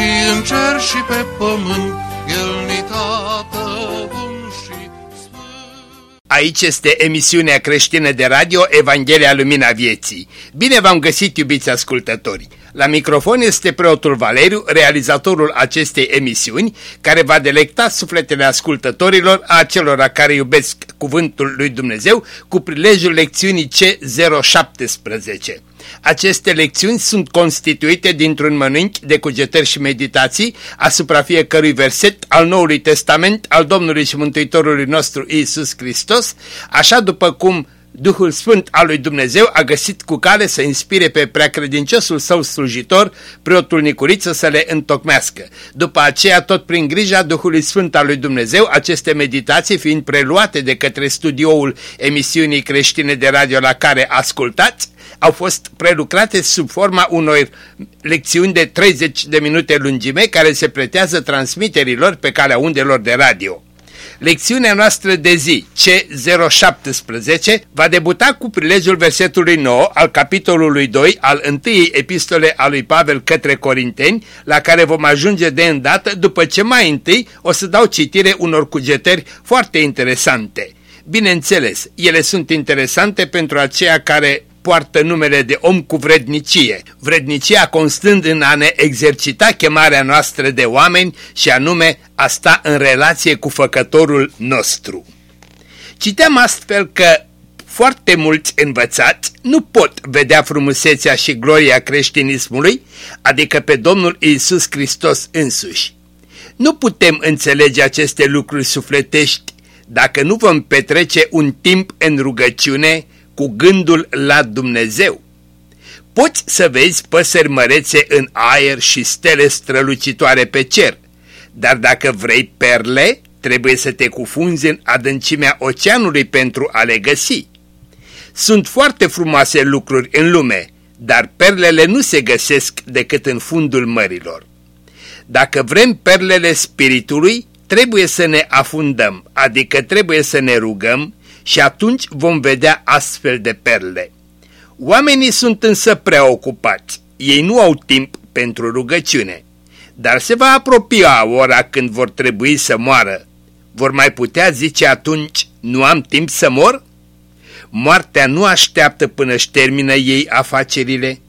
și în cer și pe pământ, El ni tată bun și sfânt. Aici este emisiunea creștină de radio Evanghelia Lumina Vieții. Bine v-am găsit, iubiți ascultători! La microfon este preotul Valeriu, realizatorul acestei emisiuni, care va delecta sufletele ascultătorilor a celor care iubesc Cuvântul lui Dumnezeu cu prilejul lecțiunii C017. Aceste lecțiuni sunt constituite dintr-un mănânchi de cugetări și meditații asupra fiecărui verset al Noului Testament al Domnului și Mântuitorului nostru Iisus Hristos, așa după cum Duhul Sfânt al lui Dumnezeu a găsit cu cale să inspire pe preacredinciosul său slujitor, preotul Nicuriță, să le întocmească. După aceea, tot prin grija Duhului Sfânt al lui Dumnezeu, aceste meditații fiind preluate de către studioul emisiunii creștine de radio la care ascultați, au fost prelucrate sub forma unor lecțiuni de 30 de minute lungime care se pretează transmiterilor pe calea undelor de radio. Lecțiunea noastră de zi, C017, va debuta cu prilejul versetului 9 al capitolului 2 al întâiei epistole a lui Pavel către Corinteni, la care vom ajunge de îndată după ce mai întâi o să dau citire unor cugetări foarte interesante. Bineînțeles, ele sunt interesante pentru aceia care poartă numele de om cu vrednicie, vrednicia constând în a ne exercita chemarea noastră de oameni și anume a sta în relație cu făcătorul nostru. Citeam astfel că foarte mulți învățați nu pot vedea frumusețea și gloria creștinismului, adică pe Domnul Iisus Hristos însuși. Nu putem înțelege aceste lucruri sufletești dacă nu vom petrece un timp în rugăciune, cu gândul la Dumnezeu. Poți să vezi păsări mărețe în aer și stele strălucitoare pe cer, dar dacă vrei perle, trebuie să te cufunzi în adâncimea oceanului pentru a le găsi. Sunt foarte frumoase lucruri în lume, dar perlele nu se găsesc decât în fundul mărilor. Dacă vrem perlele spiritului, trebuie să ne afundăm, adică trebuie să ne rugăm, și atunci vom vedea astfel de perle. Oamenii sunt însă preocupați, ei nu au timp pentru rugăciune, dar se va apropia ora când vor trebui să moară. Vor mai putea zice atunci, nu am timp să mor? Moartea nu așteaptă până își termină ei afacerile?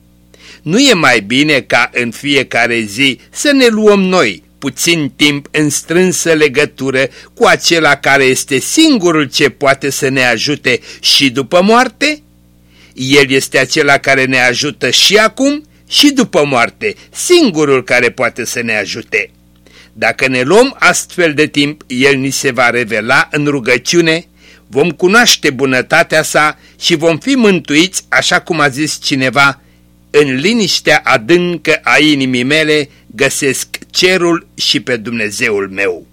Nu e mai bine ca în fiecare zi să ne luăm noi puțin timp în strânsă legătură cu acela care este singurul ce poate să ne ajute și după moarte? El este acela care ne ajută și acum și după moarte, singurul care poate să ne ajute. Dacă ne luăm astfel de timp, El ni se va revela în rugăciune, vom cunoaște bunătatea sa și vom fi mântuiți, așa cum a zis cineva, în liniștea adâncă a inimii mele găsesc cerul și pe Dumnezeul meu.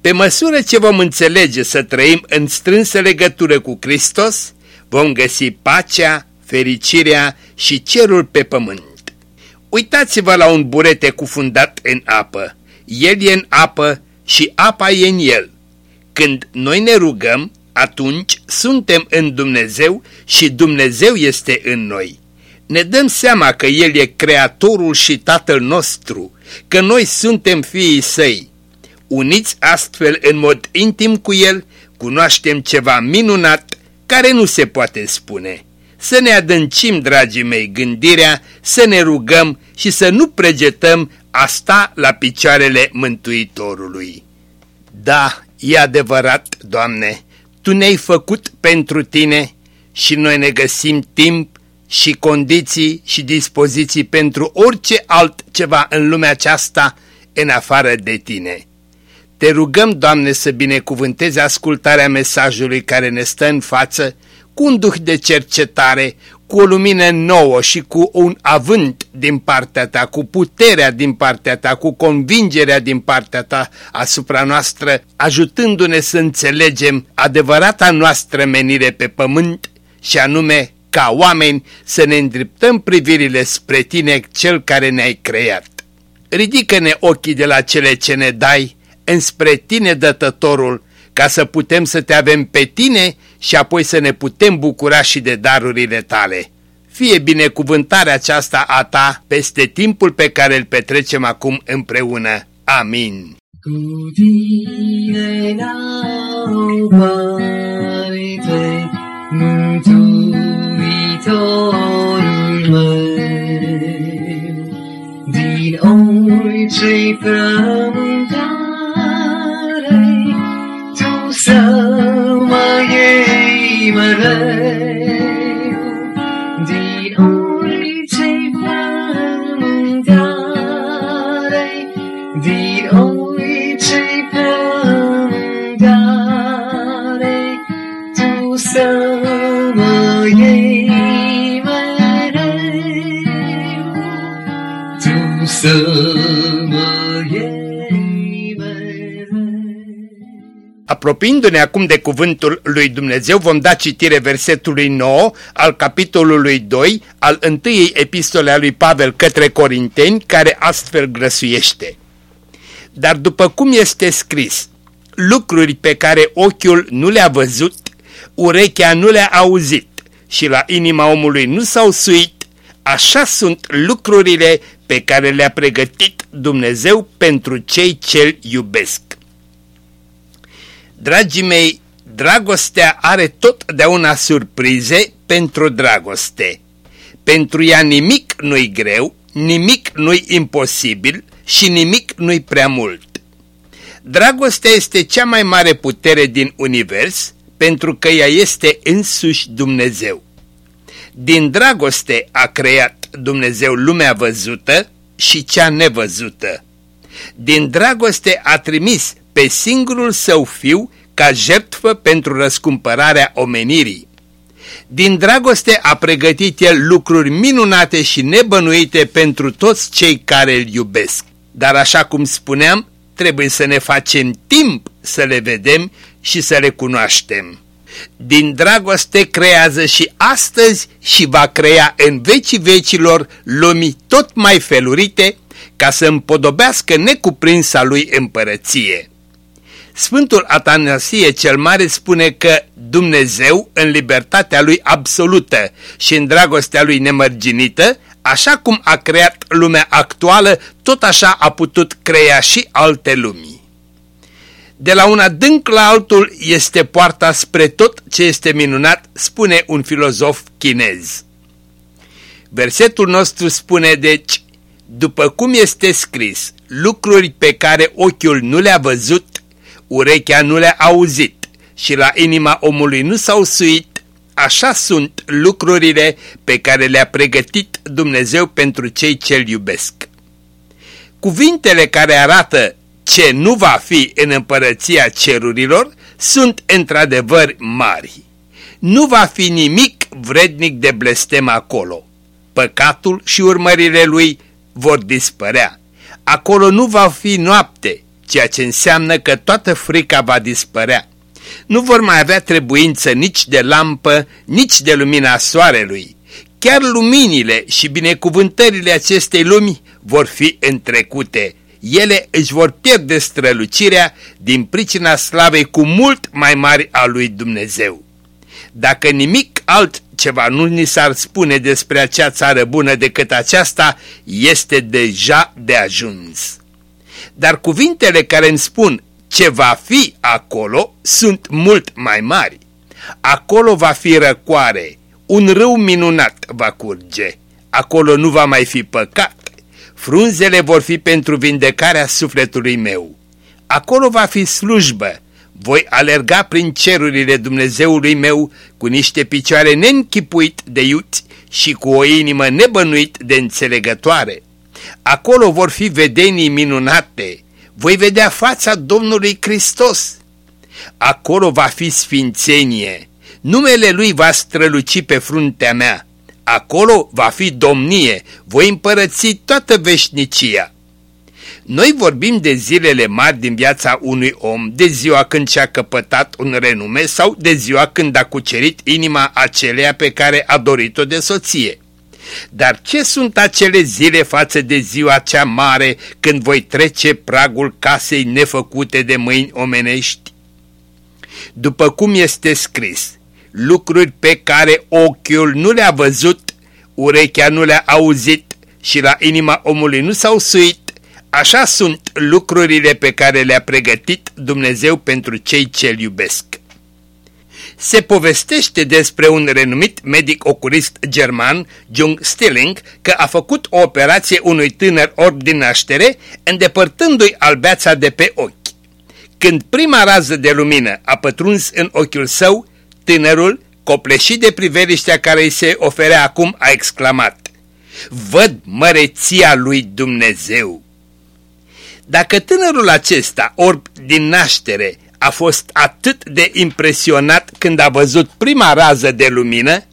Pe măsură ce vom înțelege să trăim în strânsă legătură cu Hristos, vom găsi pacea, fericirea și cerul pe pământ. Uitați-vă la un burete cufundat în apă. El e în apă și apa e în el. Când noi ne rugăm, atunci suntem în Dumnezeu și Dumnezeu este în noi ne dăm seama că El e Creatorul și Tatăl nostru, că noi suntem fiii Săi. Uniți astfel în mod intim cu El, cunoaștem ceva minunat care nu se poate spune. Să ne adâncim, dragii mei, gândirea, să ne rugăm și să nu pregetăm a sta la picioarele Mântuitorului. Da, e adevărat, Doamne, Tu ne-ai făcut pentru Tine și noi ne găsim timp și condiții și dispoziții pentru orice altceva în lumea aceasta în afară de tine. Te rugăm, Doamne, să binecuvântezi ascultarea mesajului care ne stă în față cu un duh de cercetare, cu cu o lumină nouă și cu un avânt din partea ta, cu puterea din partea ta, cu convingerea din partea ta asupra noastră, ajutându-ne să înțelegem adevărata noastră menire pe pământ și anume ca oameni să ne îndreptăm privirile spre tine, cel care ne-ai creat. Ridică-ne ochii de la cele ce ne dai înspre tine, dătătorul, ca să putem să te avem pe tine și apoi să ne putem bucura și de darurile tale. Fie binecuvântarea aceasta a ta peste timpul pe care îl petrecem acum împreună. Amin. Cu tine Mântuitorul meu, din orice frământare, Tu să mă iei mereu, din orice frământare, din orice frământare, Tu să să mă Apropiindu-ne acum de cuvântul lui Dumnezeu, vom da citire versetului 9 al capitolului 2 al întâiei epistole a lui Pavel către Corinteni, care astfel grăsuiește. Dar după cum este scris, lucruri pe care ochiul nu le-a văzut, urechea nu le-a auzit și la inima omului nu s-au suit, așa sunt lucrurile pe care le-a pregătit Dumnezeu pentru cei ce-L iubesc. Dragii mei, dragostea are totdeauna surprize pentru dragoste. Pentru ea nimic nu-i greu, nimic nu-i imposibil și nimic nu-i prea mult. Dragostea este cea mai mare putere din univers pentru că ea este însuși Dumnezeu. Din dragoste a creat Dumnezeu lumea văzută și cea nevăzută. Din dragoste a trimis pe singurul său fiu ca jertfă pentru răscumpărarea omenirii. Din dragoste a pregătit el lucruri minunate și nebănuite pentru toți cei care îl iubesc. Dar așa cum spuneam, trebuie să ne facem timp să le vedem și să le cunoaștem din dragoste creează și astăzi și va crea în vecii vecilor lumii tot mai felurite ca să împodobească necuprinsa lui împărăție. Sfântul Atanasie cel Mare spune că Dumnezeu, în libertatea lui absolută și în dragostea lui nemărginită, așa cum a creat lumea actuală, tot așa a putut crea și alte lumii. De la un adânc la altul este poarta spre tot ce este minunat, spune un filozof chinez. Versetul nostru spune deci, după cum este scris, lucruri pe care ochiul nu le-a văzut, urechea nu le-a auzit și la inima omului nu s-au suit, așa sunt lucrurile pe care le-a pregătit Dumnezeu pentru cei ce-L iubesc. Cuvintele care arată ce nu va fi în împărăția cerurilor sunt într-adevăr mari. Nu va fi nimic vrednic de blestem acolo. Păcatul și urmările lui vor dispărea. Acolo nu va fi noapte, ceea ce înseamnă că toată frica va dispărea. Nu vor mai avea trebuință nici de lampă, nici de lumina soarelui. Chiar luminile și binecuvântările acestei lumi vor fi întrecute ele își vor pierde strălucirea din pricina slavei cu mult mai mari a lui Dumnezeu. Dacă nimic altceva nu ni s-ar spune despre acea țară bună decât aceasta, este deja de ajuns. Dar cuvintele care îmi spun ce va fi acolo sunt mult mai mari. Acolo va fi răcoare, un râu minunat va curge, acolo nu va mai fi păcat, Frunzele vor fi pentru vindecarea sufletului meu. Acolo va fi slujbă. Voi alerga prin cerurile Dumnezeului meu cu niște picioare neînchipuit de iuți și cu o inimă nebănuit de înțelegătoare. Acolo vor fi vedenii minunate. Voi vedea fața Domnului Hristos. Acolo va fi sfințenie. Numele Lui va străluci pe fruntea mea. Acolo va fi domnie, voi împărăți toată veșnicia. Noi vorbim de zilele mari din viața unui om, de ziua când și-a căpătat un renume sau de ziua când a cucerit inima aceleia pe care a dorit-o de soție. Dar ce sunt acele zile față de ziua cea mare când voi trece pragul casei nefăcute de mâini omenești? După cum este scris, lucruri pe care ochiul nu le-a văzut, urechea nu le-a auzit și la inima omului nu s-au suit, Așa sunt lucrurile pe care le-a pregătit Dumnezeu pentru cei ce-L iubesc. Se povestește despre un renumit medic oculist german, Jung Stilling, că a făcut o operație unui tânăr orb din naștere, îndepărtându-i albeața de pe ochi. Când prima rază de lumină a pătruns în ochiul său, tânărul, copleșit de priveliștea care îi se oferea acum, a exclamat, Văd măreția lui Dumnezeu! Dacă tânărul acesta, orb din naștere, a fost atât de impresionat când a văzut prima rază de lumină,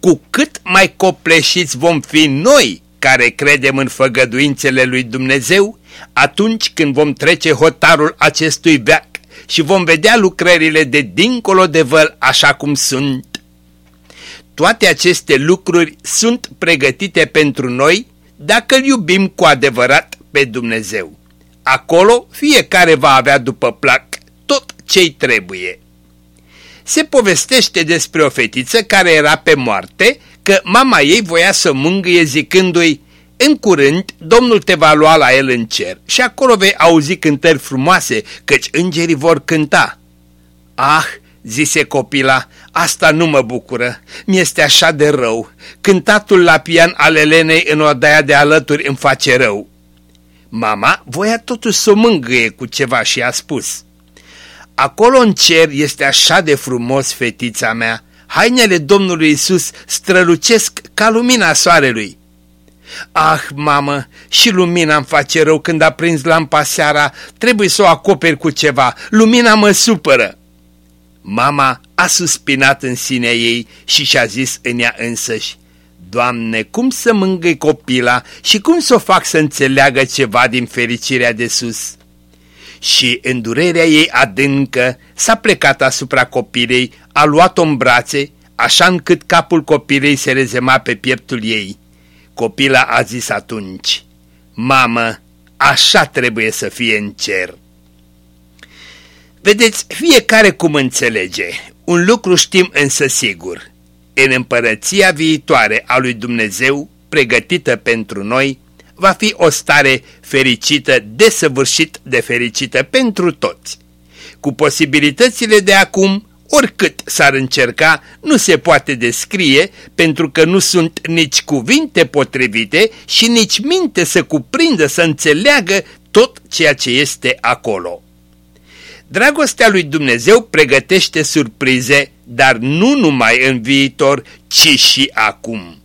cu cât mai copleșiți vom fi noi care credem în făgăduințele lui Dumnezeu atunci când vom trece hotarul acestui veac și vom vedea lucrările de dincolo de văl așa cum sunt. Toate aceste lucruri sunt pregătite pentru noi dacă îl iubim cu adevărat pe Dumnezeu. Acolo fiecare va avea după plac tot ce-i trebuie. Se povestește despre o fetiță care era pe moarte, că mama ei voia să mângâie zicându-i în curând, Domnul te va lua la el în cer și acolo vei auzi cântări frumoase, căci îngerii vor cânta. Ah, zise copila, asta nu mă bucură, mi-este așa de rău. Cântatul la pian al Elenei în odaia de alături îmi face rău. Mama voia totuși să o mângâie cu ceva și a spus Acolo în cer este așa de frumos, fetița mea, hainele Domnului Isus strălucesc ca lumina soarelui. Ah, mamă, și lumina îmi face rău când a prins lampa seara, trebuie să o acoperi cu ceva, lumina mă supără. Mama a suspinat în sinea ei și și-a zis în ea însăși, Doamne, cum să mângâi copila și cum să o fac să înțeleagă ceva din fericirea de sus? Și în durerea ei adâncă s-a plecat asupra copilei, a luat-o în brațe, așa încât capul copilei se rezema pe pieptul ei. Copila a zis atunci, Mamă, așa trebuie să fie în cer. Vedeți, fiecare cum înțelege. Un lucru știm însă sigur în împărăția viitoare a lui Dumnezeu, pregătită pentru noi, va fi o stare fericită, desăvârșit de fericită pentru toți. Cu posibilitățile de acum, oricât s-ar încerca, nu se poate descrie pentru că nu sunt nici cuvinte potrivite și nici minte să cuprindă, să înțeleagă tot ceea ce este acolo. Dragostea lui Dumnezeu pregătește surprize, dar nu numai în viitor, ci și acum.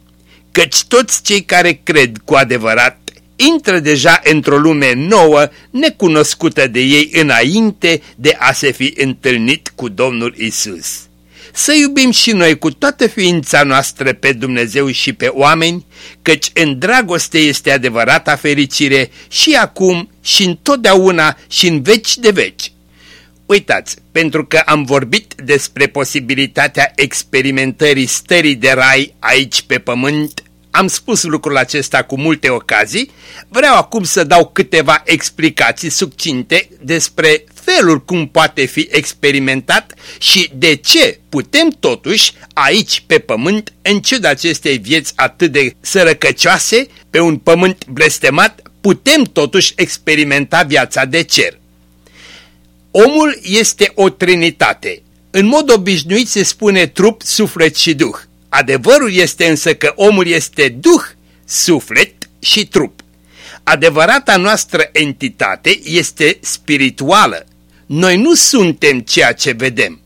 Căci toți cei care cred cu adevărat intră deja într-o lume nouă, necunoscută de ei înainte de a se fi întâlnit cu Domnul Isus. Să iubim și noi cu toată ființa noastră pe Dumnezeu și pe oameni, căci în dragoste este adevărata fericire și acum și întotdeauna și în veci de veci. Uitați, pentru că am vorbit despre posibilitatea experimentării stării de rai aici pe pământ, am spus lucrul acesta cu multe ocazii, vreau acum să dau câteva explicații succinte despre felul cum poate fi experimentat și de ce putem totuși aici pe pământ, în ciuda acestei vieți atât de sărăcăcioase, pe un pământ blestemat, putem totuși experimenta viața de cer. Omul este o trinitate. În mod obișnuit se spune trup, suflet și duh. Adevărul este însă că omul este duh, suflet și trup. Adevărata noastră entitate este spirituală. Noi nu suntem ceea ce vedem.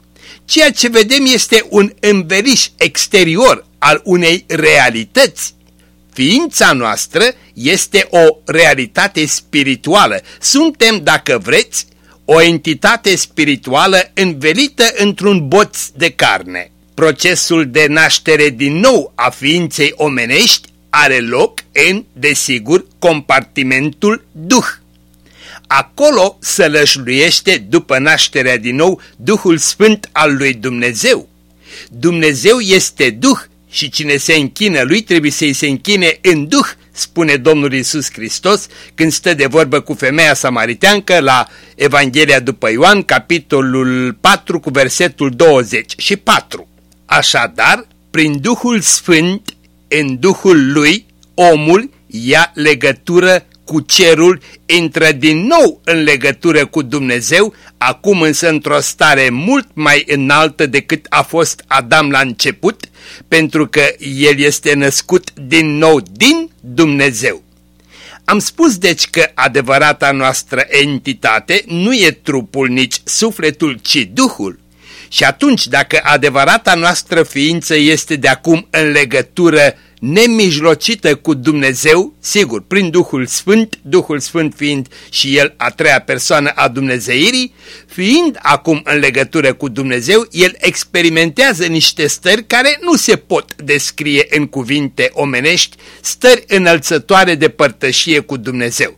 Ceea ce vedem este un înveliș exterior al unei realități. Ființa noastră este o realitate spirituală. Suntem, dacă vreți, o entitate spirituală învelită într-un boț de carne. Procesul de naștere din nou a ființei omenești are loc în, desigur, compartimentul Duh. Acolo sălășluiește după nașterea din nou Duhul Sfânt al lui Dumnezeu. Dumnezeu este Duh și cine se închină lui trebuie să-i se închine în Duh, spune Domnul Isus Hristos când stă de vorbă cu femeia samariteancă la Evanghelia după Ioan, capitolul 4 cu versetul 24. Așadar, prin Duhul Sfânt, în Duhul lui, omul ia legătură cu cerul, intră din nou în legătură cu Dumnezeu, acum însă într-o stare mult mai înaltă decât a fost Adam la început, pentru că el este născut din nou din Dumnezeu. Am spus deci că adevărata noastră entitate nu e trupul nici sufletul, ci Duhul. Și atunci, dacă adevărata noastră ființă este de acum în legătură nemijlocită cu Dumnezeu, sigur, prin Duhul Sfânt, Duhul Sfânt fiind și El a treia persoană a Dumnezeirii, fiind acum în legătură cu Dumnezeu, El experimentează niște stări care nu se pot descrie în cuvinte omenești, stări înălțătoare de părtășie cu Dumnezeu.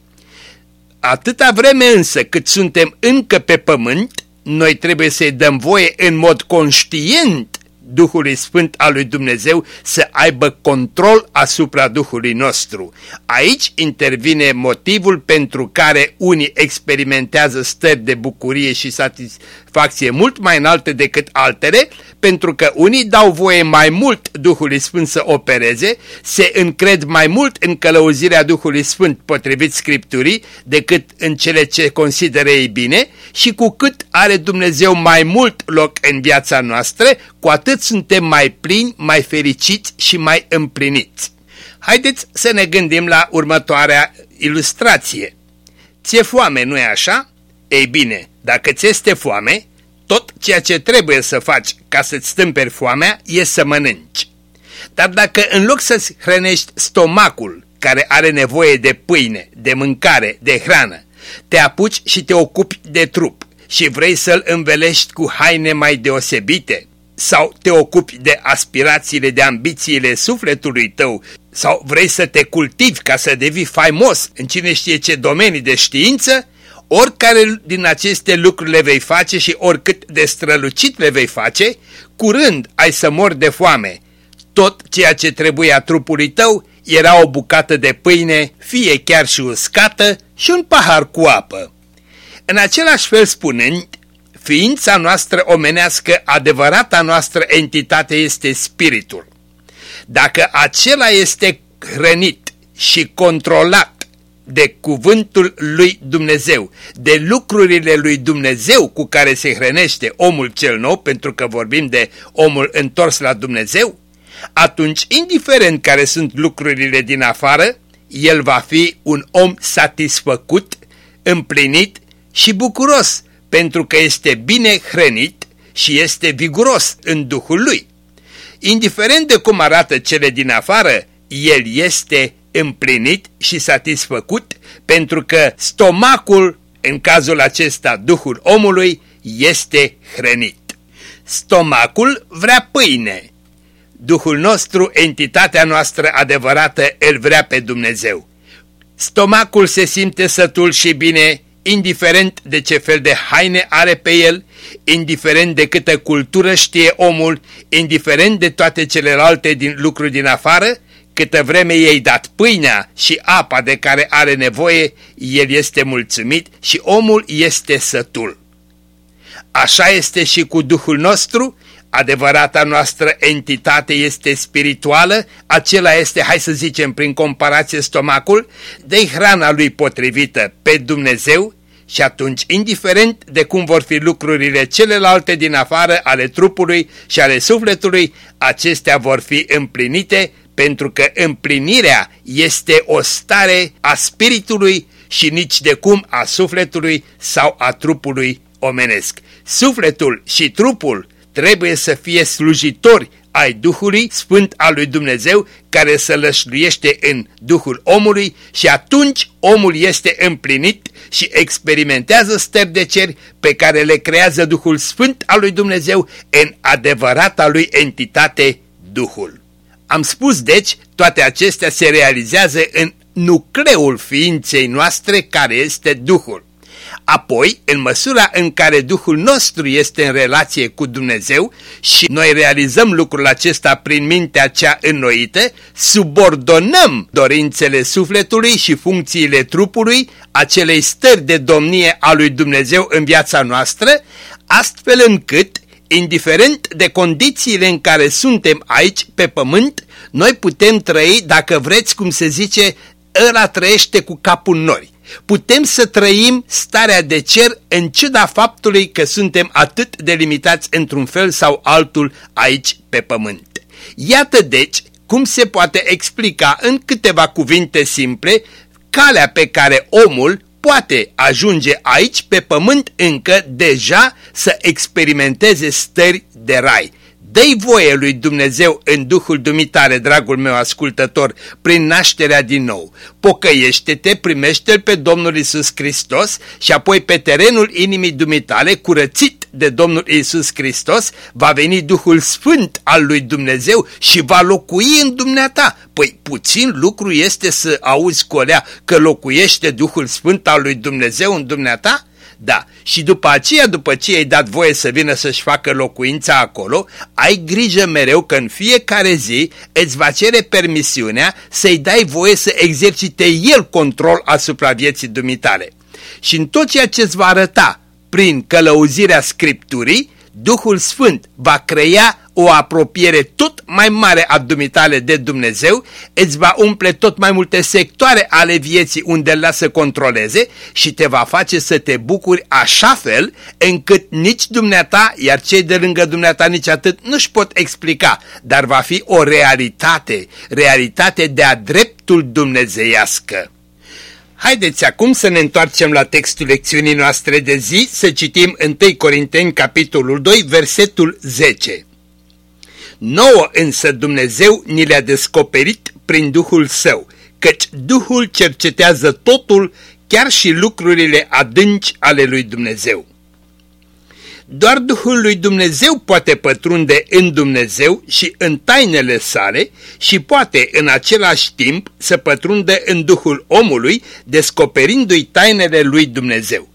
Atâta vreme însă cât suntem încă pe pământ, noi trebuie să-i dăm voie în mod conștient Duhului Sfânt al lui Dumnezeu să aibă control asupra Duhului nostru. Aici intervine motivul pentru care unii experimentează stări de bucurie și satisfacție mult mai înalte decât altele, pentru că unii dau voie mai mult Duhului Sfânt să opereze, se încred mai mult în călăuzirea Duhului Sfânt potrivit Scripturii decât în cele ce consideră ei bine și cu cât are Dumnezeu mai mult loc în viața noastră, cu atât suntem mai plini, mai fericiți și mai împliniți. Haideți să ne gândim la următoarea ilustrație. Ți-e foame, nu-i așa? Ei bine, dacă ți este foame, tot ceea ce trebuie să faci ca să-ți stâmperi foamea e să mănânci. Dar dacă în loc să-ți hrănești stomacul, care are nevoie de pâine, de mâncare, de hrană, te apuci și te ocupi de trup și vrei să-l învelești cu haine mai deosebite, sau te ocupi de aspirațiile, de ambițiile sufletului tău, sau vrei să te cultivi ca să devii faimos în cine știe ce domenii de știință, oricare din aceste lucruri le vei face și oricât de strălucit le vei face, curând ai să mori de foame. Tot ceea ce trebuia trupului tău era o bucată de pâine, fie chiar și uscată, și un pahar cu apă. În același fel spunând, ființa noastră omenească, adevărata noastră entitate este spiritul. Dacă acela este hrănit și controlat de cuvântul lui Dumnezeu, de lucrurile lui Dumnezeu cu care se hrănește omul cel nou, pentru că vorbim de omul întors la Dumnezeu, atunci, indiferent care sunt lucrurile din afară, el va fi un om satisfăcut, împlinit și bucuros, pentru că este bine hrănit și este viguros în Duhul lui. Indiferent de cum arată cele din afară, el este împlinit și satisfăcut pentru că stomacul, în cazul acesta Duhul omului, este hrănit. Stomacul vrea pâine. Duhul nostru, entitatea noastră adevărată, îl vrea pe Dumnezeu. Stomacul se simte sătul și bine, indiferent de ce fel de haine are pe el, indiferent de câtă cultură știe omul, indiferent de toate celelalte din lucruri din afară, câtă vreme ei dat pâinea și apa de care are nevoie, el este mulțumit și omul este sătul. Așa este și cu Duhul nostru, adevărata noastră entitate este spirituală, acela este, hai să zicem prin comparație stomacul, de hrana lui potrivită pe Dumnezeu și atunci, indiferent de cum vor fi lucrurile celelalte din afară ale trupului și ale sufletului, acestea vor fi împlinite pentru că împlinirea este o stare a spiritului și nici de cum a sufletului sau a trupului omenesc. Sufletul și trupul trebuie să fie slujitori ai Duhului Sfânt al lui Dumnezeu care să lășluiește în Duhul omului și atunci omul este împlinit și experimentează stări de cer pe care le creează Duhul Sfânt al lui Dumnezeu în adevărata lui entitate Duhul. Am spus deci, toate acestea se realizează în nucleul ființei noastre care este Duhul. Apoi, în măsura în care Duhul nostru este în relație cu Dumnezeu și noi realizăm lucrul acesta prin mintea cea înnoită, subordonăm dorințele sufletului și funcțiile trupului acelei stări de domnie a lui Dumnezeu în viața noastră, astfel încât, indiferent de condițiile în care suntem aici pe pământ, noi putem trăi, dacă vreți cum se zice, ăla trăiește cu capul nori putem să trăim starea de cer în ciuda faptului că suntem atât de limitați într-un fel sau altul aici pe pământ. Iată deci cum se poate explica în câteva cuvinte simple calea pe care omul poate ajunge aici pe pământ încă deja să experimenteze stări de rai Dă-i voie lui Dumnezeu în Duhul dumitare, dragul meu ascultător, prin nașterea din nou. Pocăiește-te, primește-L pe Domnul Isus Hristos și apoi pe terenul inimii dumitale, curățit de Domnul Isus Hristos, va veni Duhul Sfânt al lui Dumnezeu și va locui în dumneata. Păi puțin lucru este să auzi colea că locuiește Duhul Sfânt al lui Dumnezeu în dumneata? Da, și după aceea, după ce ai dat voie să vină să-și facă locuința acolo, ai grijă mereu că în fiecare zi îți va cere permisiunea să-i dai voie să exercite el control asupra vieții dumitale. Și în tot ceea ce îți va arăta prin călăuzirea Scripturii, Duhul Sfânt va crea o apropiere tot mai mare a dumitale de Dumnezeu, îți va umple tot mai multe sectoare ale vieții unde îl lasă controleze și te va face să te bucuri așa fel încât nici dumneata, iar cei de lângă dumneata nici atât nu-și pot explica, dar va fi o realitate, realitate de-a dreptul dumnezeiască. Haideți acum să ne întoarcem la textul lecțiunii noastre de zi, să citim 1 Corinteni, capitolul 2, versetul 10. Nouă însă Dumnezeu ni le-a descoperit prin Duhul Său, căci Duhul cercetează totul, chiar și lucrurile adânci ale lui Dumnezeu. Doar Duhul lui Dumnezeu poate pătrunde în Dumnezeu și în tainele sale și poate în același timp să pătrunde în Duhul omului, descoperindu-i tainele lui Dumnezeu.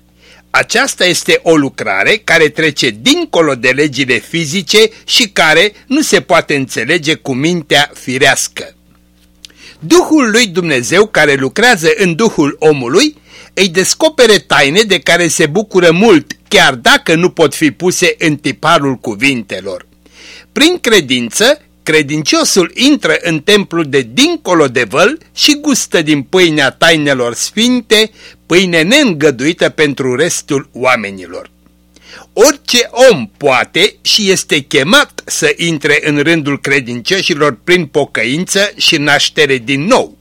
Aceasta este o lucrare care trece dincolo de legile fizice și care nu se poate înțelege cu mintea firească. Duhul lui Dumnezeu care lucrează în Duhul omului îi descopere taine de care se bucură mult, chiar dacă nu pot fi puse în tiparul cuvintelor. Prin credință, credinciosul intră în templul de dincolo de văl și gustă din pâinea tainelor sfinte, pâine neîngăduită pentru restul oamenilor. Orice om poate și este chemat să intre în rândul credincioșilor prin pocăință și naștere din nou.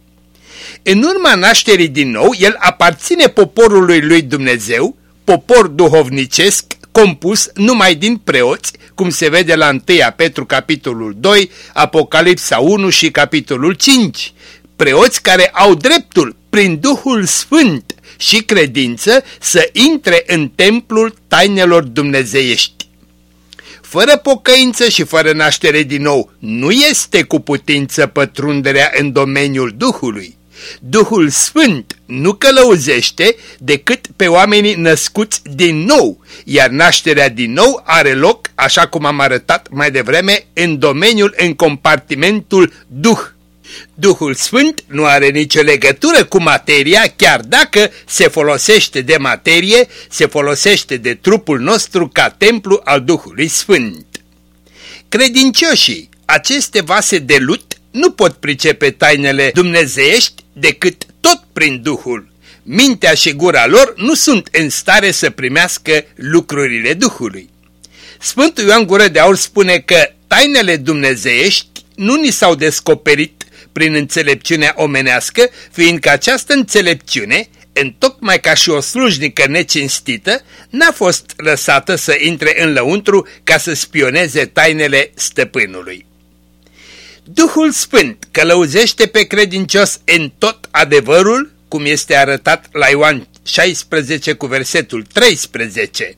În urma nașterii din nou, el aparține poporului lui Dumnezeu, popor duhovnicesc, compus numai din preoți, cum se vede la 1 Petru capitolul 2, Apocalipsa 1 și capitolul 5. Preoți care au dreptul, prin Duhul Sfânt și credință, să intre în templul tainelor dumnezeiești. Fără pocăință și fără naștere din nou, nu este cu putință pătrunderea în domeniul Duhului. Duhul Sfânt nu călăuzește decât pe oamenii născuți din nou, iar nașterea din nou are loc, așa cum am arătat mai devreme, în domeniul, în compartimentul Duh. Duhul Sfânt nu are nicio legătură cu materia, chiar dacă se folosește de materie, se folosește de trupul nostru ca templu al Duhului Sfânt. Credincioșii, aceste vase de lut nu pot pricepe tainele dumnezeiești decât tot prin Duhul. Mintea și gura lor nu sunt în stare să primească lucrurile Duhului. Sfântul Ioan Gură de Aur spune că tainele dumnezeiești nu ni s-au descoperit prin înțelepciunea omenească, fiindcă această înțelepciune, întocmai ca și o slujnică necinstită, n-a fost lăsată să intre în lăuntru ca să spioneze tainele stăpânului. Duhul Sfânt călăuzește pe credincios în tot adevărul, cum este arătat la Ioan 16 cu versetul 13.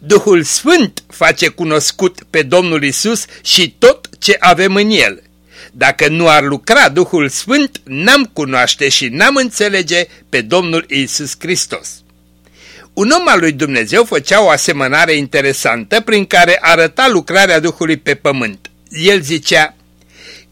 Duhul Sfânt face cunoscut pe Domnul Isus și tot ce avem în El. Dacă nu ar lucra Duhul Sfânt, n-am cunoaște și n-am înțelege pe Domnul Isus Hristos. Un om al lui Dumnezeu făcea o asemănare interesantă prin care arăta lucrarea Duhului pe pământ. El zicea,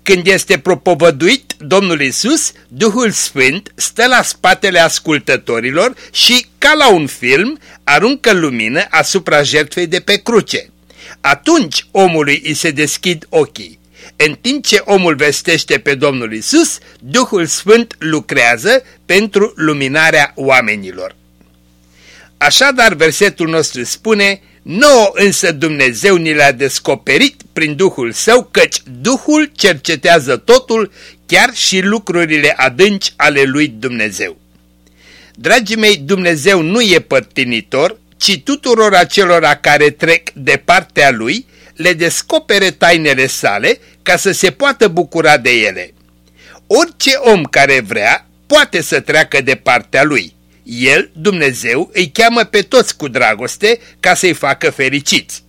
când este propovăduit Domnul Isus, Duhul Sfânt stă la spatele ascultătorilor și, ca la un film, aruncă lumină asupra jertfei de pe cruce. Atunci omului îi se deschid ochii. În timp ce omul vestește pe Domnul Isus, Duhul Sfânt lucrează pentru luminarea oamenilor. Așadar, versetul nostru spune, nouă însă Dumnezeu ni l-a descoperit prin Duhul Său, căci Duhul cercetează totul, chiar și lucrurile adânci ale lui Dumnezeu. Dragii mei, Dumnezeu nu e părtinitor, ci tuturor acelora care trec de partea Lui, le descopere tainele sale ca să se poată bucura de ele. Orice om care vrea poate să treacă de partea Lui. El, Dumnezeu, îi cheamă pe toți cu dragoste ca să-i facă fericiți.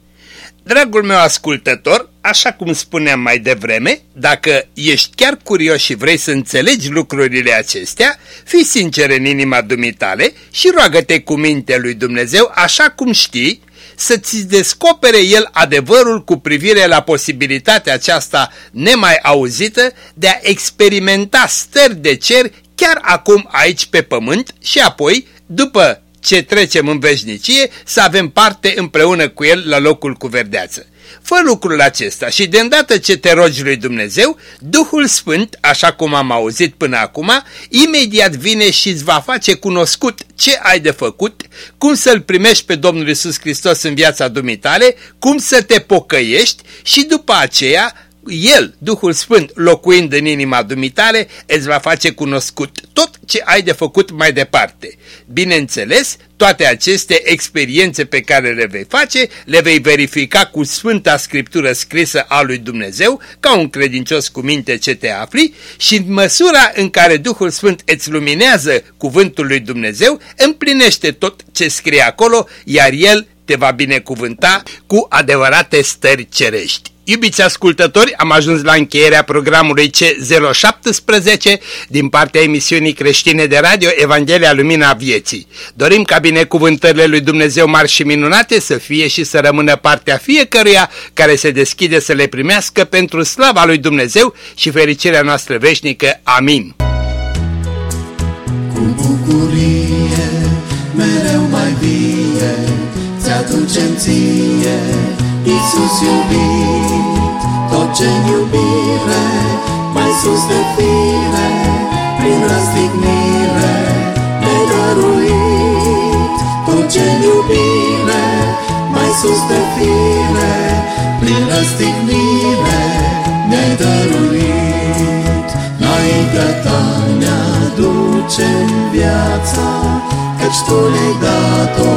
Dragul meu ascultător, așa cum spuneam mai devreme, dacă ești chiar curios și vrei să înțelegi lucrurile acestea, fii sincer în inima dumitale și roagă-te cu mintea lui Dumnezeu așa cum știi să-ți descopere El adevărul cu privire la posibilitatea aceasta nemai auzită de a experimenta stări de cer chiar acum aici pe pământ și apoi, după ce trecem în veșnicie, să avem parte împreună cu El la locul cu verdeață. Fă lucrul acesta și de îndată ce te rogi lui Dumnezeu, Duhul Sfânt, așa cum am auzit până acum, imediat vine și îți va face cunoscut ce ai de făcut, cum să-L primești pe Domnul Isus Hristos în viața dumitale, cum să te pocăiești și după aceea el, Duhul Sfânt, locuind în inima dumitale, îți va face cunoscut tot ce ai de făcut mai departe. Bineînțeles, toate aceste experiențe pe care le vei face, le vei verifica cu Sfânta Scriptură scrisă a lui Dumnezeu, ca un credincios cu minte ce te afli, și în măsura în care Duhul Sfânt îți luminează cuvântul lui Dumnezeu, împlinește tot ce scrie acolo, iar El te va binecuvânta cu adevărate stări cerești. Iubiți ascultători, am ajuns la încheierea programului C017 din partea emisiunii creștine de radio Evanghelia Lumina Vieții. Dorim ca binecuvântările lui Dumnezeu mari și minunate să fie și să rămână partea fiecăruia care se deschide să le primească pentru slava lui Dumnezeu și fericirea noastră veșnică. Amin. Cu bucurie, mereu mai vie, ți-aducem ție, Iisus iubit, tot ce iubire, mai sus de fire, prin răstignire, ne dăruit. Tot ce iubire, mai sus de fire, prin răstignire, ne dăruit. Înaintea ta ne aducem viața, căci tu ne-ai dat-o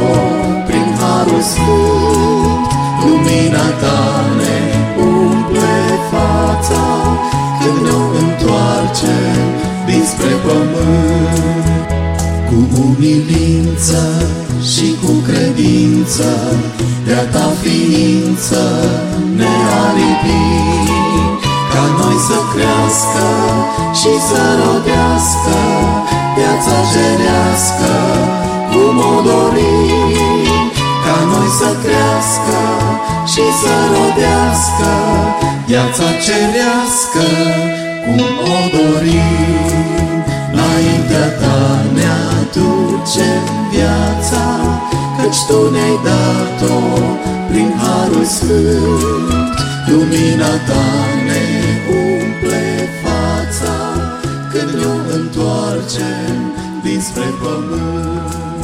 prin Harul Sfânt. Lumina ta ne umple fața Când ne întoarcem dinspre pământ Cu umilință și cu credință De-a ta ființă ne-a lipit Ca noi să crească și să rodească Viața cerească cum o dorim Ca noi să crească și să rodească viața cerească cum o dorim. Înaintea ta ne aducem viața, căci tu ne-ai dat-o prin Harul Sfânt. Lumina ta ne umple fața, când ne întoarcem dinspre pământ.